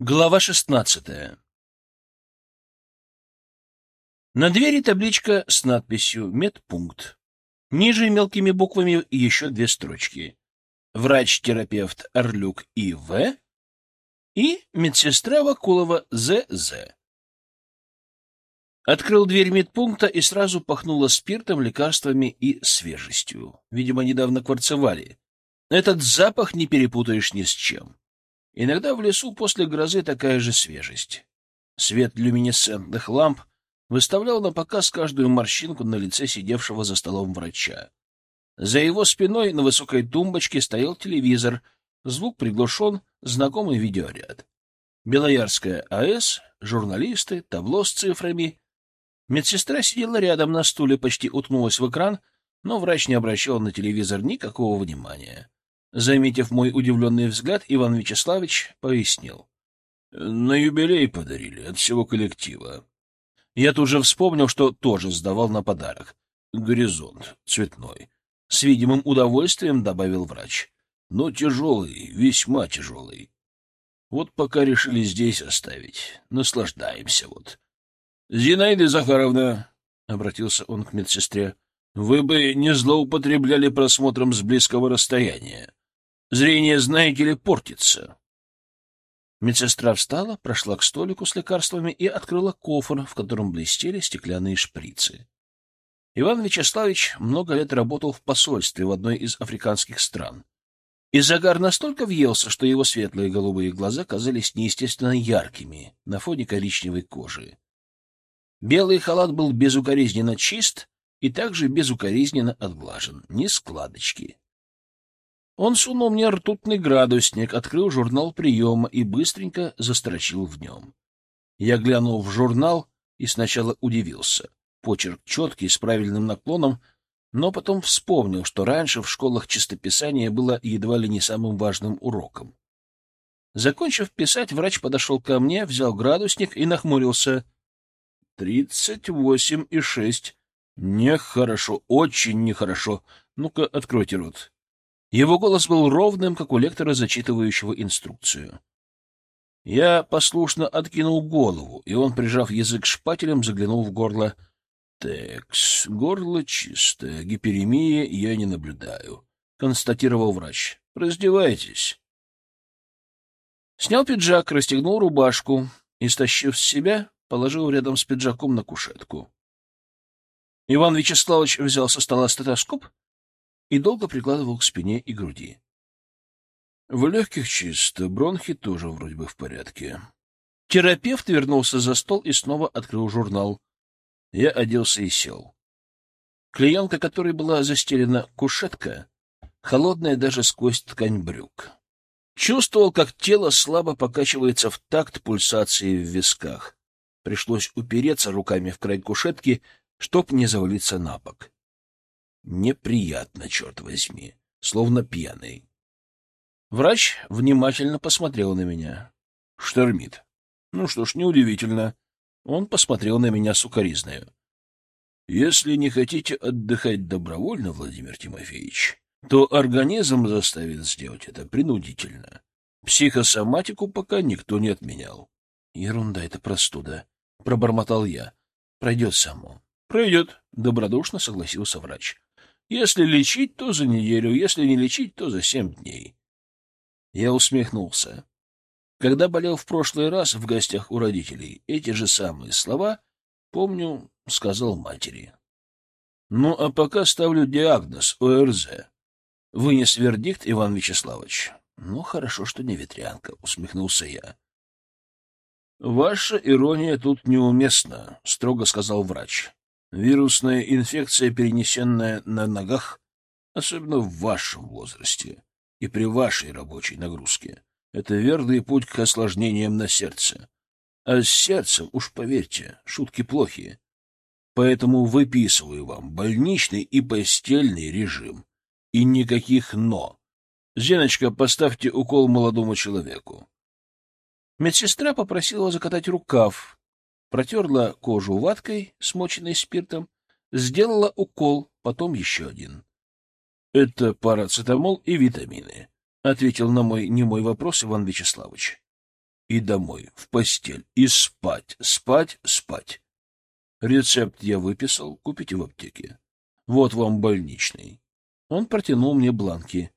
Глава шестнадцатая На двери табличка с надписью «Медпункт». Ниже мелкими буквами еще две строчки. Врач-терапевт Орлюк И.В. и медсестра Вакулова З.З. Открыл дверь медпункта и сразу пахнуло спиртом, лекарствами и свежестью. Видимо, недавно кварцевали. Этот запах не перепутаешь ни с чем. Иногда в лесу после грозы такая же свежесть. Свет люминесцентных ламп выставлял на показ каждую морщинку на лице сидевшего за столом врача. За его спиной на высокой тумбочке стоял телевизор, звук приглушен, знакомый видеоряд. Белоярская АЭС, журналисты, табло с цифрами. Медсестра сидела рядом на стуле, почти уткнулась в экран, но врач не обращал на телевизор никакого внимания. Заметив мой удивленный взгляд, Иван Вячеславович пояснил. — На юбилей подарили от всего коллектива. Я тут же вспомнил, что тоже сдавал на подарок. Горизонт цветной. С видимым удовольствием добавил врач. Но тяжелый, весьма тяжелый. Вот пока решили здесь оставить. Наслаждаемся вот. — Зинаида Захаровна, — обратился он к медсестре, — вы бы не злоупотребляли просмотром с близкого расстояния. Зрение, знаете ли, портится. Медсестра встала, прошла к столику с лекарствами и открыла кофр, в котором блестели стеклянные шприцы. Иван Вячеславович много лет работал в посольстве в одной из африканских стран. И загар настолько въелся, что его светлые голубые глаза казались неестественно яркими на фоне коричневой кожи. Белый халат был безукоризненно чист и также безукоризненно отглажен, ни складочки. Он сунул мне ртутный градусник, открыл журнал приема и быстренько застрочил в нем. Я глянул в журнал и сначала удивился. Почерк четкий, с правильным наклоном, но потом вспомнил, что раньше в школах чистописание было едва ли не самым важным уроком. Закончив писать, врач подошел ко мне, взял градусник и нахмурился. — Тридцать восемь и шесть. Нехорошо, очень нехорошо. Ну-ка, откройте рот. Его голос был ровным, как у лектора, зачитывающего инструкцию. Я послушно откинул голову, и он, прижав язык шпателем, заглянул в горло. «Текс, горло чистое, гиперемия я не наблюдаю», — констатировал врач. «Раздевайтесь». Снял пиджак, расстегнул рубашку и, стащив с себя, положил рядом с пиджаком на кушетку. Иван Вячеславович взял со стола стетоскоп и долго прикладывал к спине и груди. В легких чисто, бронхи тоже вроде бы в порядке. Терапевт вернулся за стол и снова открыл журнал. Я оделся и сел. Клеенка, которой была застелена кушетка, холодная даже сквозь ткань брюк. Чувствовал, как тело слабо покачивается в такт пульсации в висках. Пришлось упереться руками в край кушетки, чтоб не завалиться на бок. Неприятно, черт возьми, словно пьяный. Врач внимательно посмотрел на меня. Штормит. Ну что ж, неудивительно. Он посмотрел на меня сукоризною. Если не хотите отдыхать добровольно, Владимир Тимофеевич, то организм заставит сделать это принудительно. Психосоматику пока никто не отменял. Ерунда, это простуда. Пробормотал я. Пройдет само. Пройдет, добродушно согласился врач. Если лечить, то за неделю, если не лечить, то за семь дней. Я усмехнулся. Когда болел в прошлый раз в гостях у родителей, эти же самые слова, помню, сказал матери. Ну, а пока ставлю диагноз ОРЗ. Вынес вердикт Иван Вячеславович. Ну, хорошо, что не ветрянка, усмехнулся я. Ваша ирония тут неуместна, строго сказал врач. Вирусная инфекция, перенесенная на ногах, особенно в вашем возрасте и при вашей рабочей нагрузке, это верный путь к осложнениям на сердце. А с сердцем, уж поверьте, шутки плохие. Поэтому выписываю вам больничный и постельный режим. И никаких «но». Зеночка, поставьте укол молодому человеку. Медсестра попросила закатать рукав, протерла кожу ваткой, смоченной спиртом, сделала укол, потом еще один. — Это парацетамол и витамины, — ответил на мой немой вопрос Иван Вячеславович. И домой, в постель, и спать, спать, спать. Рецепт я выписал, купите в аптеке. Вот вам больничный. Он протянул мне бланки.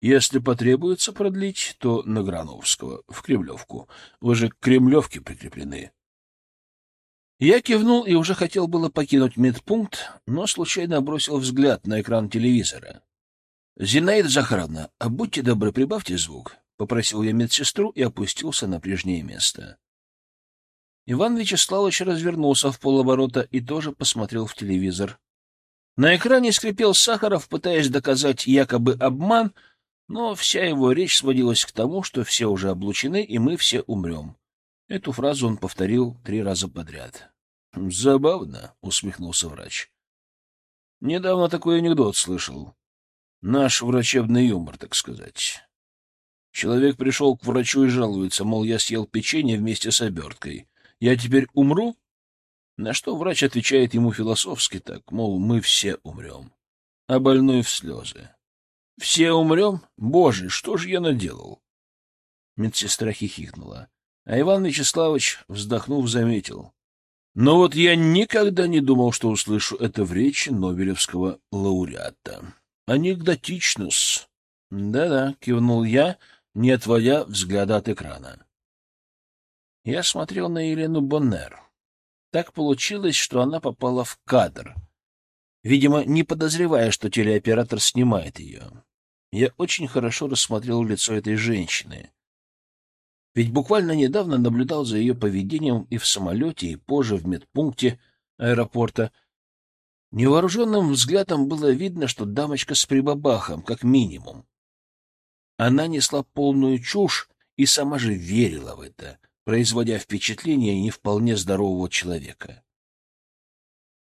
Если потребуется продлить, то на Грановского, в Кремлевку. Вы же к Кремлевке прикреплены. Я кивнул и уже хотел было покинуть медпункт, но случайно бросил взгляд на экран телевизора. — Зинаида Захаровна, а будьте добры, прибавьте звук, — попросил я медсестру и опустился на прежнее место. Иван Вячеславович развернулся в полоборота и тоже посмотрел в телевизор. На экране скрипел Сахаров, пытаясь доказать якобы обман, но вся его речь сводилась к тому, что все уже облучены, и мы все умрем. Эту фразу он повторил три раза подряд. «Забавно», — усмехнулся врач. «Недавно такой анекдот слышал. Наш врачебный юмор, так сказать. Человек пришел к врачу и жалуется, мол, я съел печенье вместе с оберткой. Я теперь умру?» На что врач отвечает ему философски так, мол, мы все умрем. А больной в слезы. «Все умрем? Боже, что же я наделал?» Медсестра хихикнула. А Иван Вячеславович, вздохнув, заметил. Но вот я никогда не думал, что услышу это в речи Нобелевского лауреата. Анекдотично-с. Да-да, кивнул я, не отводя взгляда от экрана. Я смотрел на Елену Боннер. Так получилось, что она попала в кадр. Видимо, не подозревая, что телеоператор снимает ее. Я очень хорошо рассмотрел лицо этой женщины. Ведь буквально недавно наблюдал за ее поведением и в самолете, и позже в медпункте аэропорта. Невооруженным взглядом было видно, что дамочка с прибабахом, как минимум. Она несла полную чушь и сама же верила в это, производя впечатление не вполне здорового человека.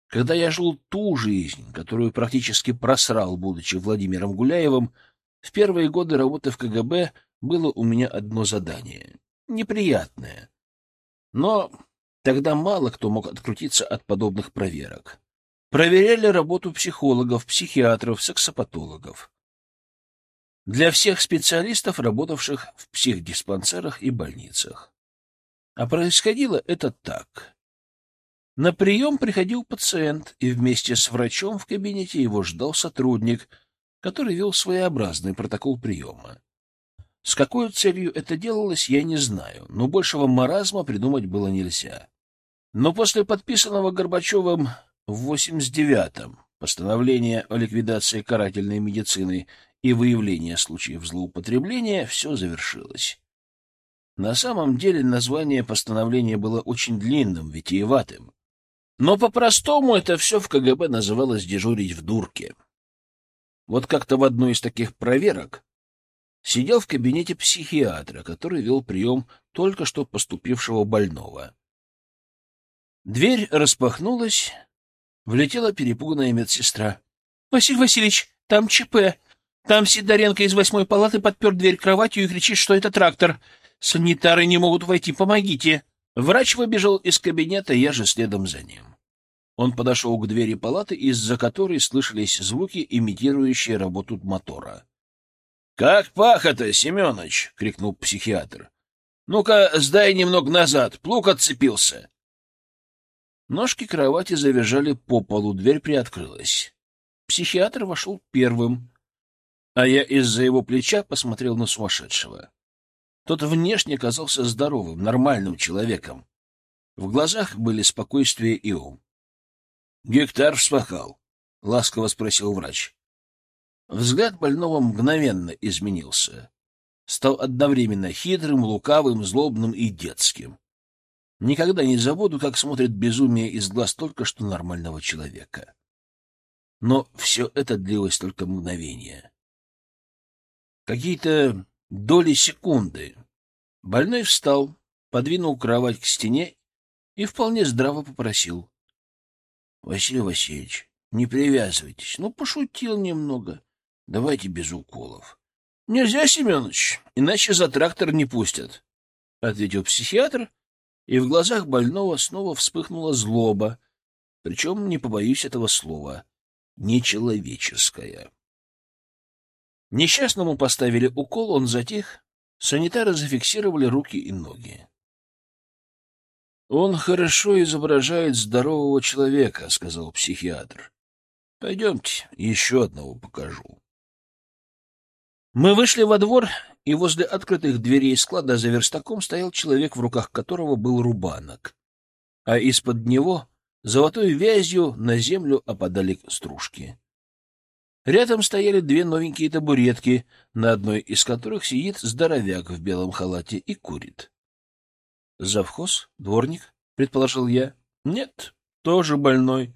Когда я жил ту жизнь, которую практически просрал, будучи Владимиром Гуляевым, в первые годы работы в КГБ было у меня одно задание неприятное. Но тогда мало кто мог открутиться от подобных проверок. Проверяли работу психологов, психиатров, сексопатологов. Для всех специалистов, работавших в психдиспансерах и больницах. А происходило это так. На прием приходил пациент, и вместе с врачом в кабинете его ждал сотрудник, который вел своеобразный протокол приема. С какой целью это делалось, я не знаю, но большего маразма придумать было нельзя. Но после подписанного Горбачевым в 89-м постановления о ликвидации карательной медицины и выявлении случаев злоупотребления все завершилось. На самом деле название постановления было очень длинным, витиеватым. Но по-простому это все в КГБ называлось «дежурить в дурке». Вот как-то в одной из таких проверок сидел в кабинете психиатра, который вел прием только что поступившего больного. Дверь распахнулась, влетела перепуганная медсестра. — Василий Васильевич, там ЧП. Там Сидоренко из восьмой палаты подпер дверь кроватью и кричит, что это трактор. Санитары не могут войти, помогите. Врач выбежал из кабинета, я же следом за ним. Он подошел к двери палаты, из-за которой слышались звуки, имитирующие работу мотора. — Как пахота, Семенович! — крикнул психиатр. — Ну-ка, сдай немного назад, плуг отцепился. Ножки кровати завизжали по полу, дверь приоткрылась. Психиатр вошел первым, а я из-за его плеча посмотрел на сумасшедшего. Тот внешне казался здоровым, нормальным человеком. В глазах были спокойствие и ум. — Гектар вспахал? — ласково спросил врач. Взгляд больного мгновенно изменился. Стал одновременно хитрым, лукавым, злобным и детским. Никогда не забуду, как смотрит безумие из глаз только что нормального человека. Но все это длилось только мгновение. Какие-то доли секунды. Больной встал, подвинул кровать к стене и вполне здраво попросил. — Василий Васильевич, не привязывайтесь. Ну, пошутил немного. Давайте без уколов. — Нельзя, Семенович, иначе за трактор не пустят, — ответил психиатр, и в глазах больного снова вспыхнула злоба, причем, не побоюсь этого слова, нечеловеческая. Несчастному поставили укол, он затих, санитары зафиксировали руки и ноги. Он хорошо изображает здорового человека, сказал психиатр. Пойдемте, еще одного покажу. Мы вышли во двор, и возле открытых дверей склада за верстаком стоял человек, в руках которого был рубанок, а из-под него золотой вязью на землю опадали стружки. Рядом стояли две новенькие табуретки, на одной из которых сидит здоровяк в белом халате и курит. — Завхоз? Дворник? — предположил я. — Нет, тоже больной.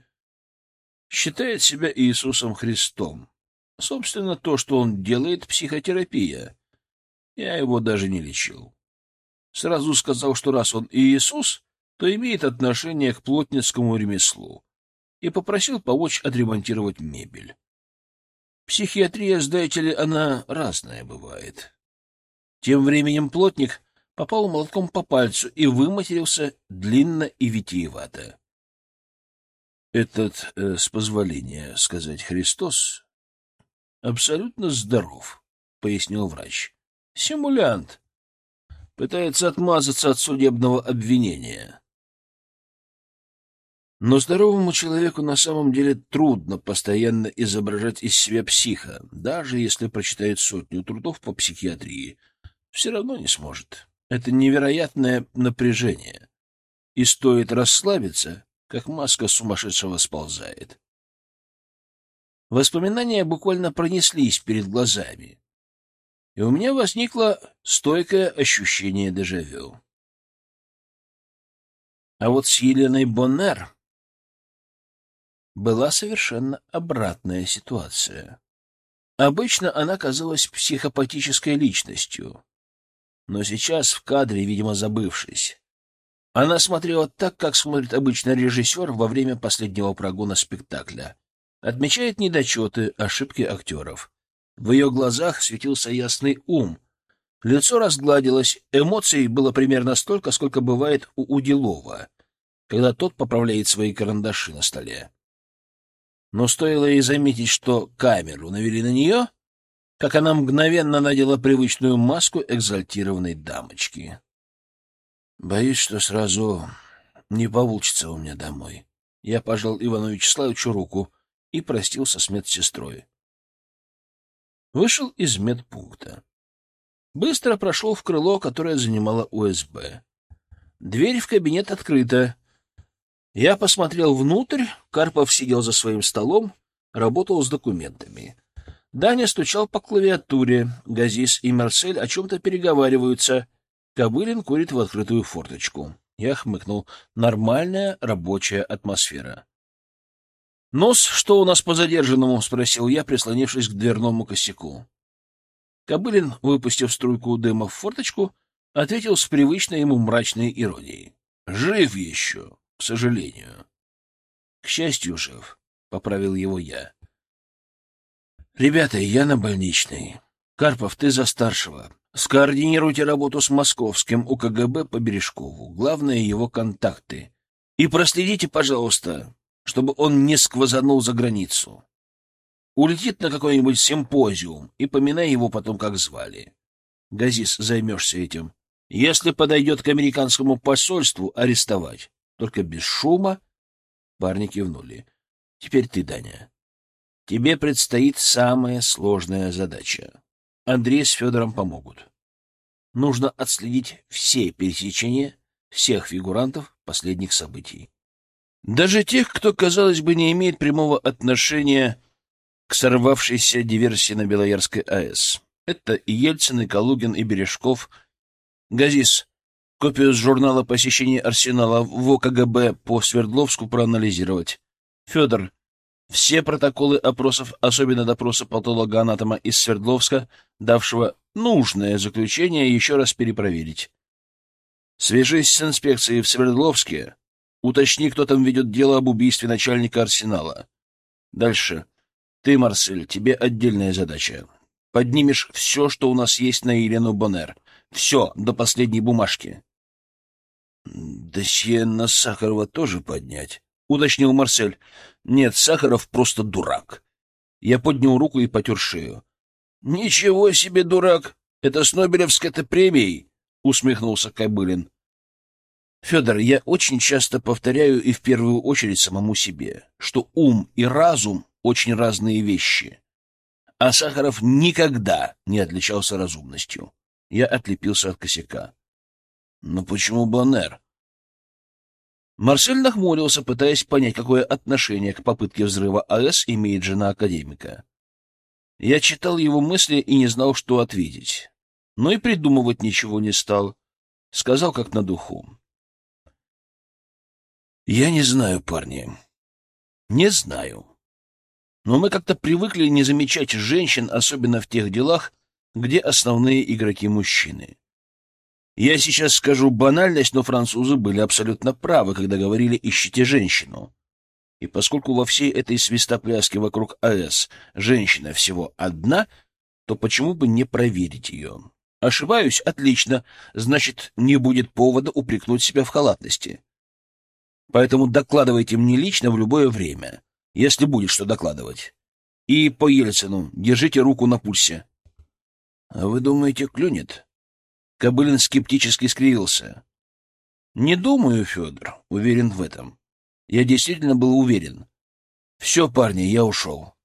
Считает себя Иисусом Христом. Собственно, то, что он делает, психотерапия. Я его даже не лечил. Сразу сказал, что раз он Иисус, то имеет отношение к плотницкому ремеслу, и попросил помочь отремонтировать мебель. Психиатрия, знаете ли, она разная бывает. Тем временем плотник попал молотком по пальцу и выматерился длинно и витиевато. Этот, э, с позволения сказать, Христос абсолютно здоров, — пояснил врач. — Симулянт. Пытается отмазаться от судебного обвинения. Но здоровому человеку на самом деле трудно постоянно изображать из себя психа, даже если прочитает сотню трудов по психиатрии. Все равно не сможет. Это невероятное напряжение. И стоит расслабиться, как маска сумасшедшего сползает. Воспоминания буквально пронеслись перед глазами, и у меня возникло стойкое ощущение дежавю. А вот с Еленой Боннер была совершенно обратная ситуация. Обычно она казалась психопатической личностью, но сейчас в кадре, видимо, забывшись, она смотрела так, как смотрит обычно режиссер во время последнего прогона спектакля — Отмечает недочеты, ошибки актеров. В ее глазах светился ясный ум. Лицо разгладилось, эмоций было примерно столько, сколько бывает у Уделова, когда тот поправляет свои карандаши на столе. Но стоило ей заметить, что камеру навели на нее, как она мгновенно надела привычную маску экзальтированной дамочки. Боюсь, что сразу не получится у меня домой. Я пожал Ивану Вячеславовичу руку и простился с медсестрой. Вышел из медпункта. Быстро прошел в крыло, которое занимало УСБ. Дверь в кабинет открыта. Я посмотрел внутрь, Карпов сидел за своим столом, работал с документами. Даня стучал по клавиатуре, Газис и Марсель о чем-то переговариваются. Кобылин курит в открытую форточку. Я хмыкнул. Нормальная рабочая атмосфера. «Нос, что у нас по задержанному?» — спросил я, прислонившись к дверному косяку. Кобылин, выпустив струйку дыма в форточку, ответил с привычной ему мрачной иронией. «Жив еще, к сожалению». «К счастью, жив», — поправил его я. «Ребята, я на больничной. Карпов, ты за старшего. Скоординируйте работу с московским УКГБ по Бережкову. Главное — его контакты. И проследите, пожалуйста, чтобы он не сквозанул за границу. Улетит на какой-нибудь симпозиум, и поминай его потом, как звали. Газис, займешься этим. Если подойдет к американскому посольству, арестовать. Только без шума. Парни кивнули. Теперь ты, Даня. Тебе предстоит самая сложная задача. Андрей с Федором помогут. Нужно отследить все пересечения всех фигурантов последних событий. Даже тех, кто, казалось бы, не имеет прямого отношения к сорвавшейся диверсии на Белоярской АЭС. Это и Ельцин, и Калугин, и Бережков. Газис, копию с журнала посещения Арсенала в ОКГБ по Свердловску проанализировать. Федор, все протоколы опросов, особенно допроса патолога-анатома из Свердловска, давшего нужное заключение, еще раз перепроверить. Свяжись с инспекцией в Свердловске Уточни, кто там ведет дело об убийстве начальника арсенала. Дальше. Ты, Марсель, тебе отдельная задача. Поднимешь все, что у нас есть на Елену Боннер. Все, до последней бумажки. Досье на Сахарова тоже поднять, — уточнил Марсель. Нет, Сахаров просто дурак. Я поднял руку и потер шею. — Ничего себе, дурак! Это с Нобелевской-то премией! — усмехнулся Кобылин. Федор, я очень часто повторяю и в первую очередь самому себе, что ум и разум — очень разные вещи. А Сахаров никогда не отличался разумностью. Я отлепился от косяка. Но почему Боннер? Марсель нахмурился, пытаясь понять, какое отношение к попытке взрыва АЭС имеет жена академика. Я читал его мысли и не знал, что ответить. Но и придумывать ничего не стал. Сказал, как на духу. Я не знаю, парни. Не знаю. Но мы как-то привыкли не замечать женщин, особенно в тех делах, где основные игроки мужчины. Я сейчас скажу банальность, но французы были абсолютно правы, когда говорили «ищите женщину». И поскольку во всей этой свистопляске вокруг АЭС женщина всего одна, то почему бы не проверить ее? Ошибаюсь? Отлично. Значит, не будет повода упрекнуть себя в халатности. Поэтому докладывайте мне лично в любое время, если будет что докладывать. И по Ельцину держите руку на пульсе. — А вы думаете, клюнет? Кобылин скептически скривился. — Не думаю, Федор, уверен в этом. Я действительно был уверен. Все, парни, я ушел.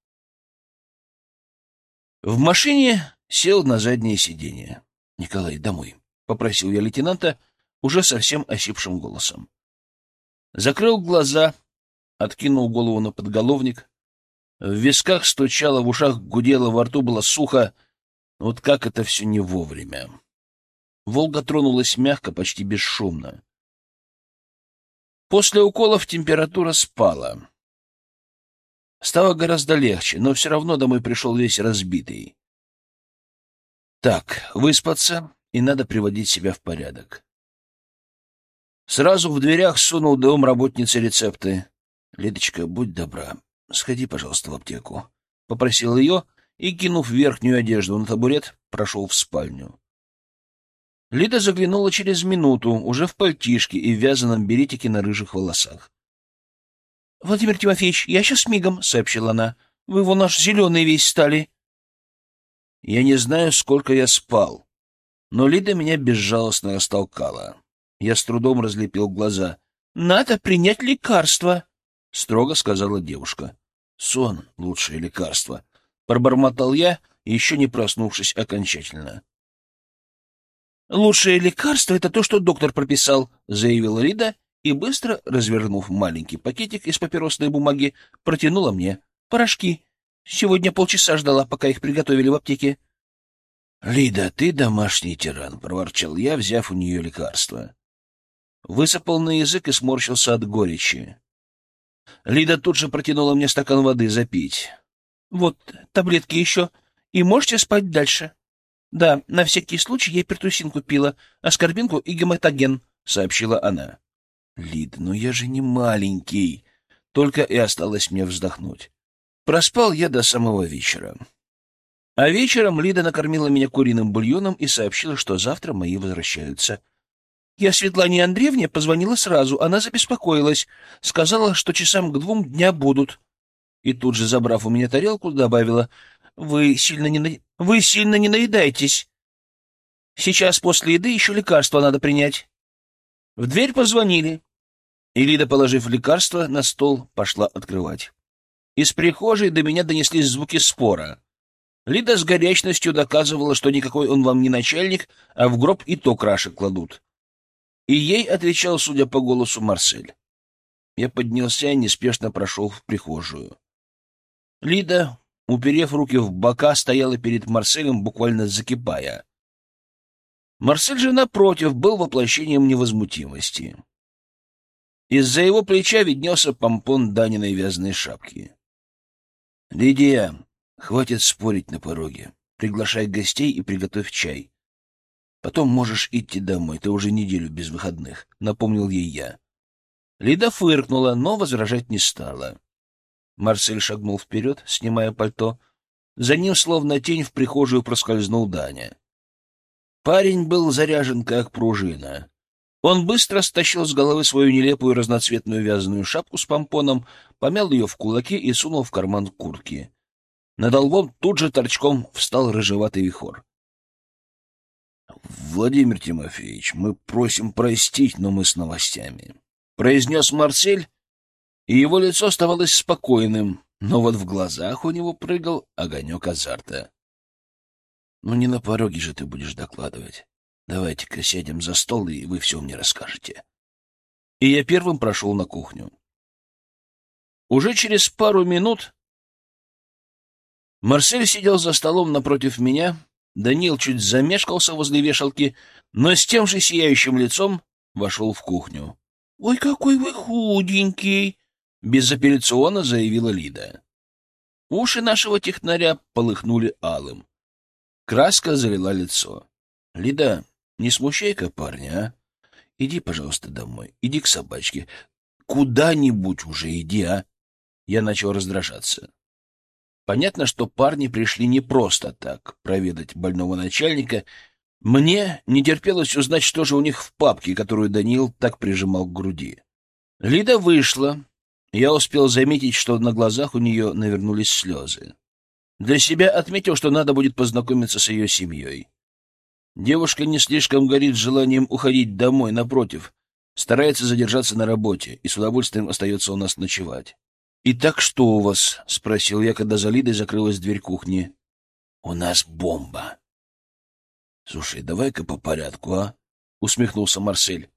В машине сел на заднее сиденье. — Николай, домой, — попросил я лейтенанта уже совсем осипшим голосом. Закрыл глаза, откинул голову на подголовник. В висках стучало, в ушах гудело, во рту было сухо. Вот как это все не вовремя. Волга тронулась мягко, почти бесшумно. После уколов температура спала. Стало гораздо легче, но все равно домой пришел весь разбитый. Так, выспаться, и надо приводить себя в порядок. Сразу в дверях сунул дом работницы рецепты. — Лидочка, будь добра, сходи, пожалуйста, в аптеку. Попросил ее и, кинув верхнюю одежду на табурет, прошел в спальню. Лида заглянула через минуту, уже в пальтишке и в вязаном беретике на рыжих волосах. — Владимир Тимофеевич, я сейчас мигом, — сообщила она. — Вы его наш зеленый весь стали. Я не знаю, сколько я спал, но Лида меня безжалостно растолкала. Я с трудом разлепил глаза. — Надо принять лекарство, — строго сказала девушка. — Сон — лучшее лекарство. Пробормотал я, еще не проснувшись окончательно. — Лучшее лекарство — это то, что доктор прописал, — заявила Рида и, быстро развернув маленький пакетик из папиросной бумаги, протянула мне. — Порошки. Сегодня полчаса ждала, пока их приготовили в аптеке. — Лида, ты домашний тиран, — проворчал я, взяв у нее лекарство высыпал на язык и сморщился от горечи. Лида тут же протянула мне стакан воды запить. — Вот, таблетки еще. И можете спать дальше. — Да, на всякий случай я пертрусин купила, аскорбинку и гематоген, — сообщила она. — Лида, ну я же не маленький. Только и осталось мне вздохнуть. Проспал я до самого вечера. А вечером Лида накормила меня куриным бульоном и сообщила, что завтра мои возвращаются. — я Светлане Андреевне позвонила сразу. Она забеспокоилась. Сказала, что часам к двум дня будут. И тут же, забрав у меня тарелку, добавила. Вы сильно не, на... Вы сильно не наедаетесь. Сейчас после еды еще лекарство надо принять. В дверь позвонили. И Лида, положив лекарство на стол, пошла открывать. Из прихожей до меня донеслись звуки спора. Лида с горячностью доказывала, что никакой он вам не начальник, а в гроб и то краши кладут. И ей отвечал, судя по голосу, Марсель. Я поднялся и неспешно прошел в прихожую. Лида, уперев руки в бока, стояла перед Марселем, буквально закипая. Марсель же, напротив, был воплощением невозмутимости. Из-за его плеча виднелся помпон Даниной вязаной шапки. — Лидия, хватит спорить на пороге. Приглашай гостей и приготовь чай. Потом можешь идти домой, ты уже неделю без выходных, — напомнил ей я. Лида фыркнула, но возражать не стала. Марсель шагнул вперед, снимая пальто. За ним, словно тень, в прихожую проскользнул Даня. Парень был заряжен, как пружина. Он быстро стащил с головы свою нелепую разноцветную вязаную шапку с помпоном, помял ее в кулаки и сунул в карман куртки. Над лбом тут же торчком встал рыжеватый вихор. Владимир Тимофеевич, мы просим простить, но мы с новостями, произнес Марсель, и его лицо оставалось спокойным, но вот в глазах у него прыгал огонек азарта. Ну не на пороге же ты будешь докладывать. Давайте-ка сядем за стол, и вы все мне расскажете. И я первым прошел на кухню. Уже через пару минут Марсель сидел за столом напротив меня, Данил чуть замешкался возле вешалки, но с тем же сияющим лицом вошел в кухню. — Ой, какой вы худенький! — безапелляционно заявила Лида. Уши нашего технаря полыхнули алым. Краска залила лицо. — Лида, не смущай-ка парня, а? Иди, пожалуйста, домой. Иди к собачке. Куда-нибудь уже иди, а? Я начал раздражаться. Понятно, что парни пришли не просто так проведать больного начальника. Мне не терпелось узнать, что же у них в папке, которую Даниил так прижимал к груди. Лида вышла. Я успел заметить, что на глазах у нее навернулись слезы. Для себя отметил, что надо будет познакомиться с ее семьей. Девушка не слишком горит желанием уходить домой, напротив, старается задержаться на работе и с удовольствием остается у нас ночевать. «Итак, что у вас?» — спросил я, когда за Лидой закрылась дверь кухни. «У нас бомба». «Слушай, давай-ка по порядку, а?» — усмехнулся Марсель.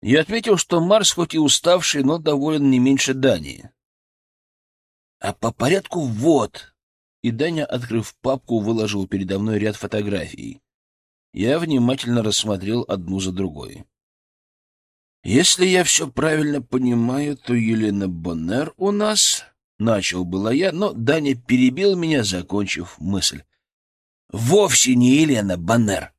Я отметил, что Марс хоть и уставший, но доволен не меньше Дани. «А по порядку вот!» И Даня, открыв папку, выложил передо мной ряд фотографий. Я внимательно рассмотрел одну за другой. Если я все правильно понимаю, то Елена Боннер у нас... Начал было я, но Даня перебил меня, закончив мысль. Вовсе не Елена Боннер.